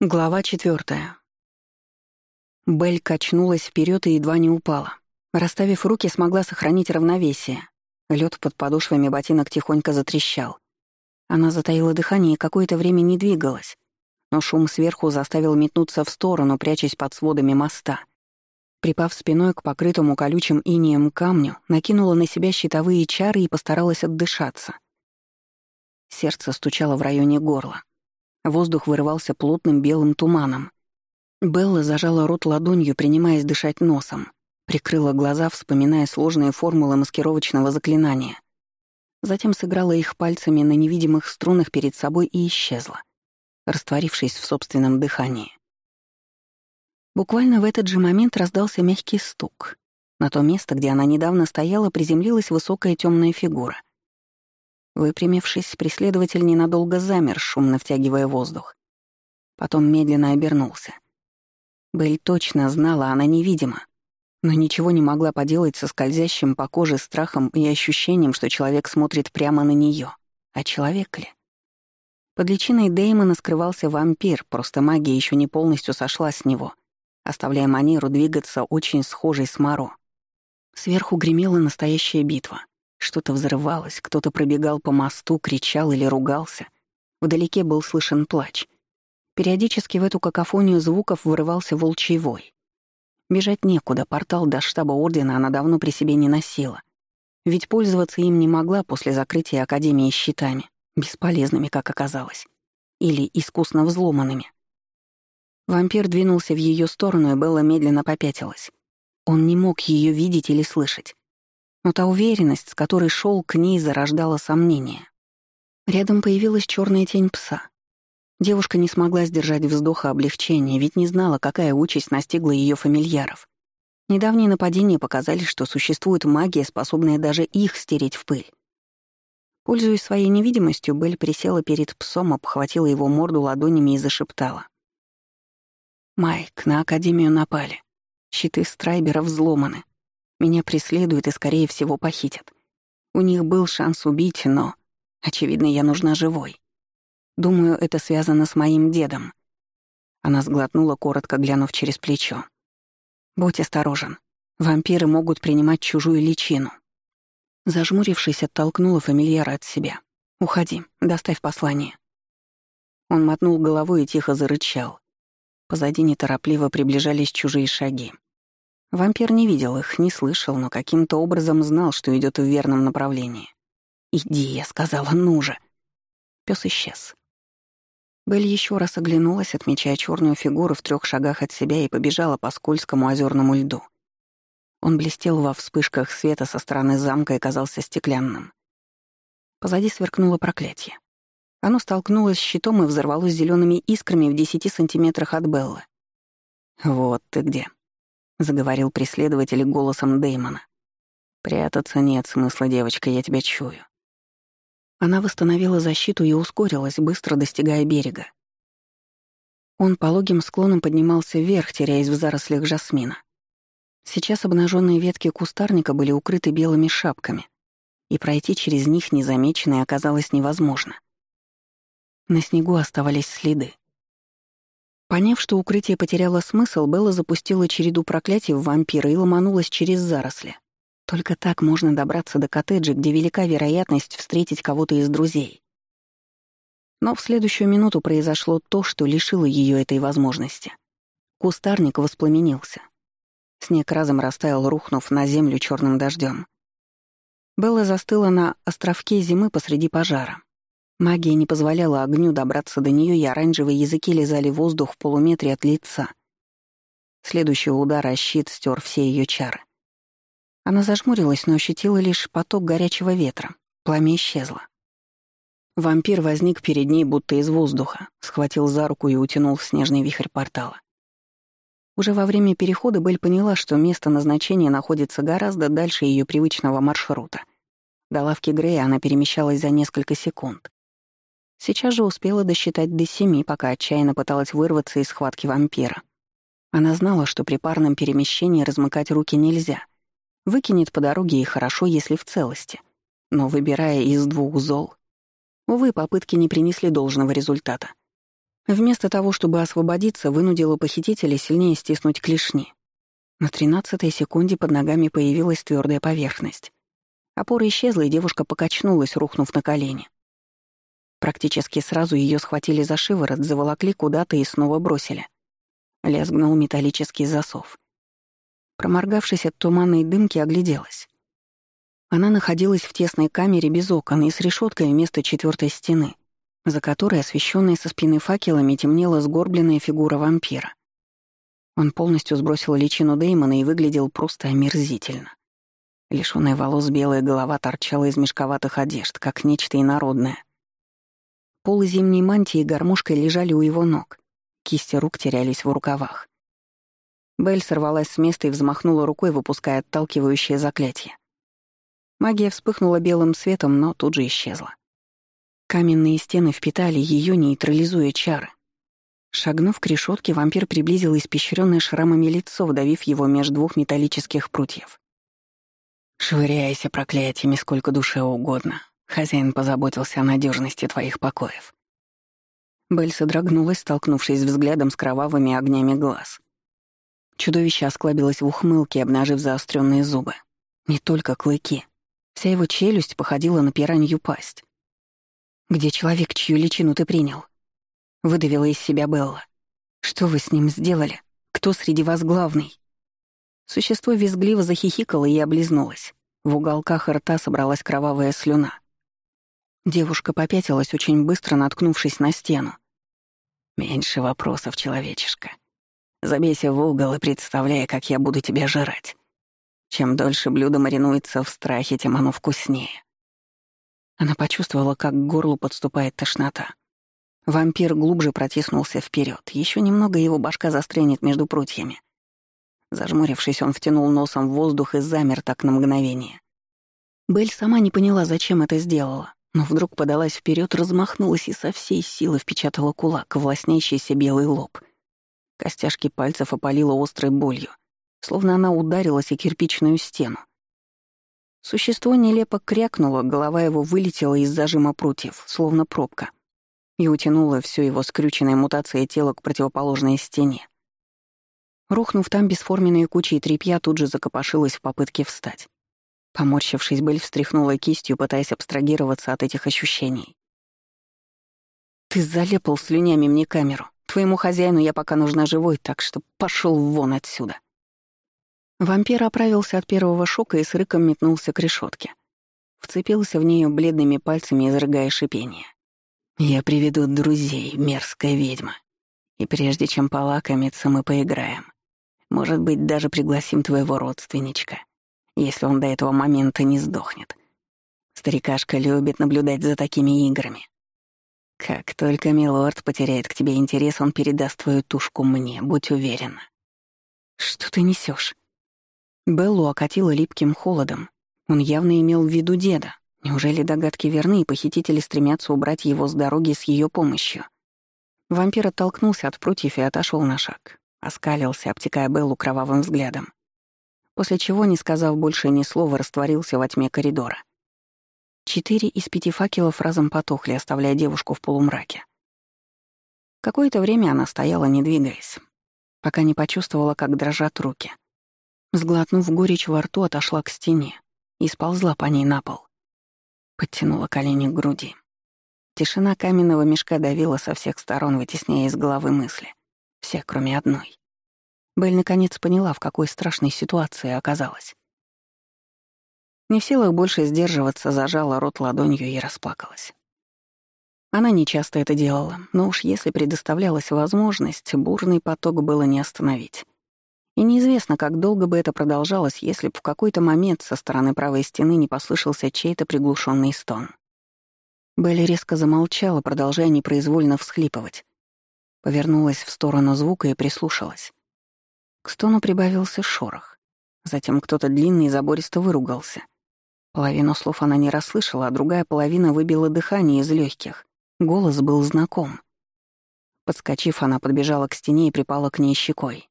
Глава четвертая. Белль качнулась вперед и едва не упала. Расставив руки, смогла сохранить равновесие. Лед под подошвами ботинок тихонько затрещал. Она затаила дыхание и какое-то время не двигалась, но шум сверху заставил метнуться в сторону, прячась под сводами моста. Припав спиной к покрытому колючим инеем камню, накинула на себя щитовые чары и постаралась отдышаться. Сердце стучало в районе горла. Воздух вырывался плотным белым туманом. Белла зажала рот ладонью, принимаясь дышать носом. Прикрыла глаза, вспоминая сложные формулы маскировочного заклинания. Затем сыграла их пальцами на невидимых струнах перед собой и исчезла, растворившись в собственном дыхании. Буквально в этот же момент раздался мягкий стук. На то место, где она недавно стояла, приземлилась высокая темная фигура — Выпрямившись, преследователь ненадолго замер, шумно втягивая воздух. Потом медленно обернулся. Белль точно знала, она невидима, но ничего не могла поделать со скользящим по коже страхом и ощущением, что человек смотрит прямо на нее. А человек ли? Под личиной Дэймона скрывался вампир, просто магия еще не полностью сошла с него, оставляя манеру двигаться очень схожей с Маро. Сверху гремела настоящая битва. Что-то взрывалось, кто-то пробегал по мосту, кричал или ругался. Вдалеке был слышен плач. Периодически в эту какофонию звуков вырывался волчий вой. Бежать некуда, портал до штаба Ордена она давно при себе не носила. Ведь пользоваться им не могла после закрытия Академии щитами, бесполезными, как оказалось. Или искусно взломанными. Вампир двинулся в ее сторону, и Белла медленно попятилась. Он не мог ее видеть или слышать но та уверенность, с которой шел к ней, зарождала сомнения. Рядом появилась черная тень пса. Девушка не смогла сдержать вздоха облегчения, ведь не знала, какая участь настигла ее фамильяров. Недавние нападения показали, что существует магия, способная даже их стереть в пыль. Пользуясь своей невидимостью, Белль присела перед псом, обхватила его морду ладонями и зашептала. «Майк, на Академию напали. Щиты Страйбера взломаны. Меня преследуют и, скорее всего, похитят. У них был шанс убить, но, очевидно, я нужна живой. Думаю, это связано с моим дедом. Она сглотнула, коротко глянув через плечо. «Будь осторожен. Вампиры могут принимать чужую личину». Зажмурившись, оттолкнула фамильяра от себя. «Уходи, доставь послание». Он мотнул головой и тихо зарычал. Позади неторопливо приближались чужие шаги. Вампир не видел их, не слышал, но каким-то образом знал, что идет в верном направлении. «Иди», — я сказала, — «ну же». Пес исчез. Белль еще раз оглянулась, отмечая черную фигуру в трех шагах от себя и побежала по скользкому озерному льду. Он блестел во вспышках света со стороны замка и казался стеклянным. Позади сверкнуло проклятие. Оно столкнулось с щитом и взорвалось зелеными искрами в десяти сантиметрах от Беллы. «Вот ты где», — заговорил преследователь голосом Дэймона. «Прятаться нет смысла, девочка, я тебя чую». Она восстановила защиту и ускорилась, быстро достигая берега. Он пологим склоном поднимался вверх, теряясь в зарослях жасмина. Сейчас обнаженные ветки кустарника были укрыты белыми шапками, и пройти через них незамеченной оказалось невозможно. На снегу оставались следы. Поняв, что укрытие потеряло смысл, Белла запустила череду проклятий в вампира и ломанулась через заросли. Только так можно добраться до коттеджа, где велика вероятность встретить кого-то из друзей. Но в следующую минуту произошло то, что лишило ее этой возможности. Кустарник воспламенился. Снег разом растаял, рухнув на землю черным дождем. Белла застыла на островке зимы посреди пожара. Магия не позволяла огню добраться до нее, и оранжевые языки лизали воздух в полуметре от лица. Следующий удар о щит стер все ее чары. Она зажмурилась, но ощутила лишь поток горячего ветра. Пламя исчезло. Вампир возник перед ней будто из воздуха, схватил за руку и утянул в снежный вихрь портала. Уже во время перехода Белль поняла, что место назначения находится гораздо дальше ее привычного маршрута. До лавки Грея она перемещалась за несколько секунд. Сейчас же успела досчитать до семи, пока отчаянно пыталась вырваться из схватки вампира. Она знала, что при парном перемещении размыкать руки нельзя. Выкинет по дороге и хорошо, если в целости. Но выбирая из двух зол... Увы, попытки не принесли должного результата. Вместо того, чтобы освободиться, вынудила похитителя сильнее стиснуть клешни. На тринадцатой секунде под ногами появилась твердая поверхность. Опора исчезла, и девушка покачнулась, рухнув на колени. Практически сразу ее схватили за шиворот, заволокли куда-то и снова бросили. Лязгнул металлический засов. Проморгавшись от туманной дымки, огляделась. Она находилась в тесной камере без окон и с решеткой вместо четвертой стены, за которой, освещенной со спины факелами, темнела сгорбленная фигура вампира. Он полностью сбросил личину Деймона и выглядел просто омерзительно. Лишённая волос белая голова торчала из мешковатых одежд, как нечто инородное. Полы зимней мантии гармошкой лежали у его ног. Кисти рук терялись в рукавах. Белль сорвалась с места и взмахнула рукой, выпуская отталкивающее заклятие. Магия вспыхнула белым светом, но тут же исчезла. Каменные стены впитали ее, нейтрализуя чары. Шагнув к решетке, вампир приблизил испещренное шрамами лицо, вдавив его меж двух металлических прутьев. «Швыряйся проклятиями сколько душе угодно. Хозяин позаботился о надежности твоих покоев». Белль содрогнулась, столкнувшись взглядом с кровавыми огнями глаз. Чудовище осклабилось в ухмылке, обнажив заостренные зубы. Не только клыки. Вся его челюсть походила на пиранью пасть. «Где человек, чью личину ты принял?» Выдавила из себя Белла. «Что вы с ним сделали? Кто среди вас главный?» Существо визгливо захихикало и облизнулось. В уголках рта собралась кровавая слюна. Девушка попятилась, очень быстро наткнувшись на стену. «Меньше вопросов, человечишка. Забейся в угол и представляй, как я буду тебя жрать. Чем дольше блюдо маринуется в страхе, тем оно вкуснее». Она почувствовала, как к горлу подступает тошнота. Вампир глубже протиснулся вперед. Еще немного его башка застрянет между прутьями. Зажмурившись, он втянул носом в воздух и замер так на мгновение. Белль сама не поняла, зачем это сделала, но вдруг подалась вперед, размахнулась и со всей силы впечатала кулак в лоснящийся белый лоб. Костяшки пальцев опалила острой болью, словно она ударилась о кирпичную стену. Существо нелепо крякнуло, голова его вылетела из зажима прутьев, словно пробка, и утянуло все его скрюченное мутацией тело к противоположной стене. Рухнув там бесформенные кучи тряпья, тут же закопошилась в попытке встать. Поморщившись, Бель встряхнула кистью, пытаясь абстрагироваться от этих ощущений. «Ты залепал слюнями мне камеру. Твоему хозяину я пока нужна живой, так что пошел вон отсюда». Вампир оправился от первого шока и с рыком метнулся к решетке. Вцепился в нее бледными пальцами, изрыгая шипение. «Я приведу друзей, мерзкая ведьма. И прежде чем полакомиться, мы поиграем. Может быть, даже пригласим твоего родственничка, если он до этого момента не сдохнет. Старикашка любит наблюдать за такими играми. Как только милорд потеряет к тебе интерес, он передаст твою тушку мне, будь уверена. Что ты несешь? Беллу окатило липким холодом. Он явно имел в виду деда. Неужели догадки верны, и похитители стремятся убрать его с дороги с ее помощью? Вампир оттолкнулся от прутьев и отошел на шаг. Оскалился, обтекая Беллу кровавым взглядом. После чего, не сказав больше ни слова, растворился во тьме коридора. Четыре из пяти факелов разом потухли, оставляя девушку в полумраке. Какое-то время она стояла, не двигаясь, пока не почувствовала, как дрожат руки — Сглотнув горечь во рту, отошла к стене и сползла по ней на пол. Подтянула колени к груди. Тишина каменного мешка давила со всех сторон, вытесняя из головы мысли. Все, кроме одной. Белль наконец поняла, в какой страшной ситуации оказалась. Не в силах больше сдерживаться, зажала рот ладонью и расплакалась. Она нечасто это делала, но уж если предоставлялась возможность, бурный поток было не остановить. И неизвестно, как долго бы это продолжалось, если бы в какой-то момент со стороны правой стены не послышался чей-то приглушенный стон. Белли резко замолчала, продолжая непроизвольно всхлипывать. Повернулась в сторону звука и прислушалась. К стону прибавился шорох. Затем кто-то длинный и забористо выругался. Половину слов она не расслышала, а другая половина выбила дыхание из легких. Голос был знаком. Подскочив, она подбежала к стене и припала к ней щекой.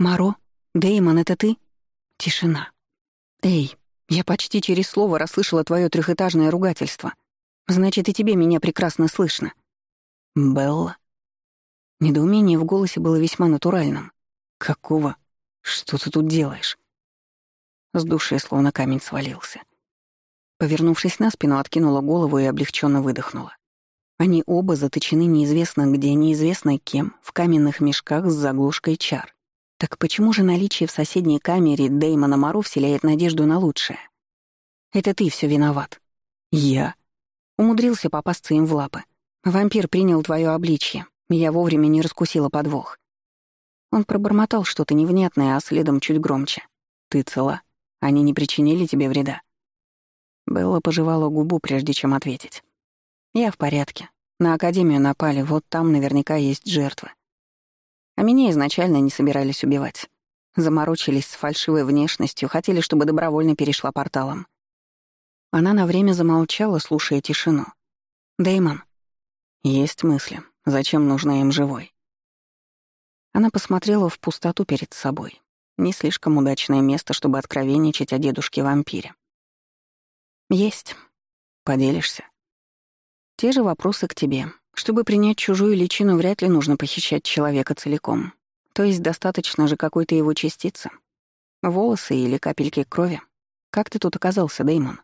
«Маро? Дэймон, это ты?» Тишина. «Эй, я почти через слово расслышала твое трехэтажное ругательство. Значит, и тебе меня прекрасно слышно». «Белла?» Недоумение в голосе было весьма натуральным. «Какого? Что ты тут делаешь?» С души словно камень свалился. Повернувшись на спину, откинула голову и облегченно выдохнула. Они оба заточены неизвестно где, неизвестно кем, в каменных мешках с заглушкой чар. Так почему же наличие в соседней камере Дэймона Мару вселяет надежду на лучшее? Это ты все виноват. Я? Умудрился попасться им в лапы. Вампир принял твое обличье. Я вовремя не раскусила подвох. Он пробормотал что-то невнятное, а следом чуть громче. «Ты цела? Они не причинили тебе вреда?» Белла пожевала губу, прежде чем ответить. «Я в порядке. На Академию напали, вот там наверняка есть жертвы. А меня изначально не собирались убивать. Заморочились с фальшивой внешностью, хотели, чтобы добровольно перешла порталом. Она на время замолчала, слушая тишину. Дэймон. Есть мысли. Зачем нужна им живой? Она посмотрела в пустоту перед собой. Не слишком удачное место, чтобы откровенничать о дедушке-вампире. Есть. Поделишься. Те же вопросы к тебе. Чтобы принять чужую личину, вряд ли нужно похищать человека целиком. То есть достаточно же какой-то его частицы. Волосы или капельки крови. Как ты тут оказался, Дэймон?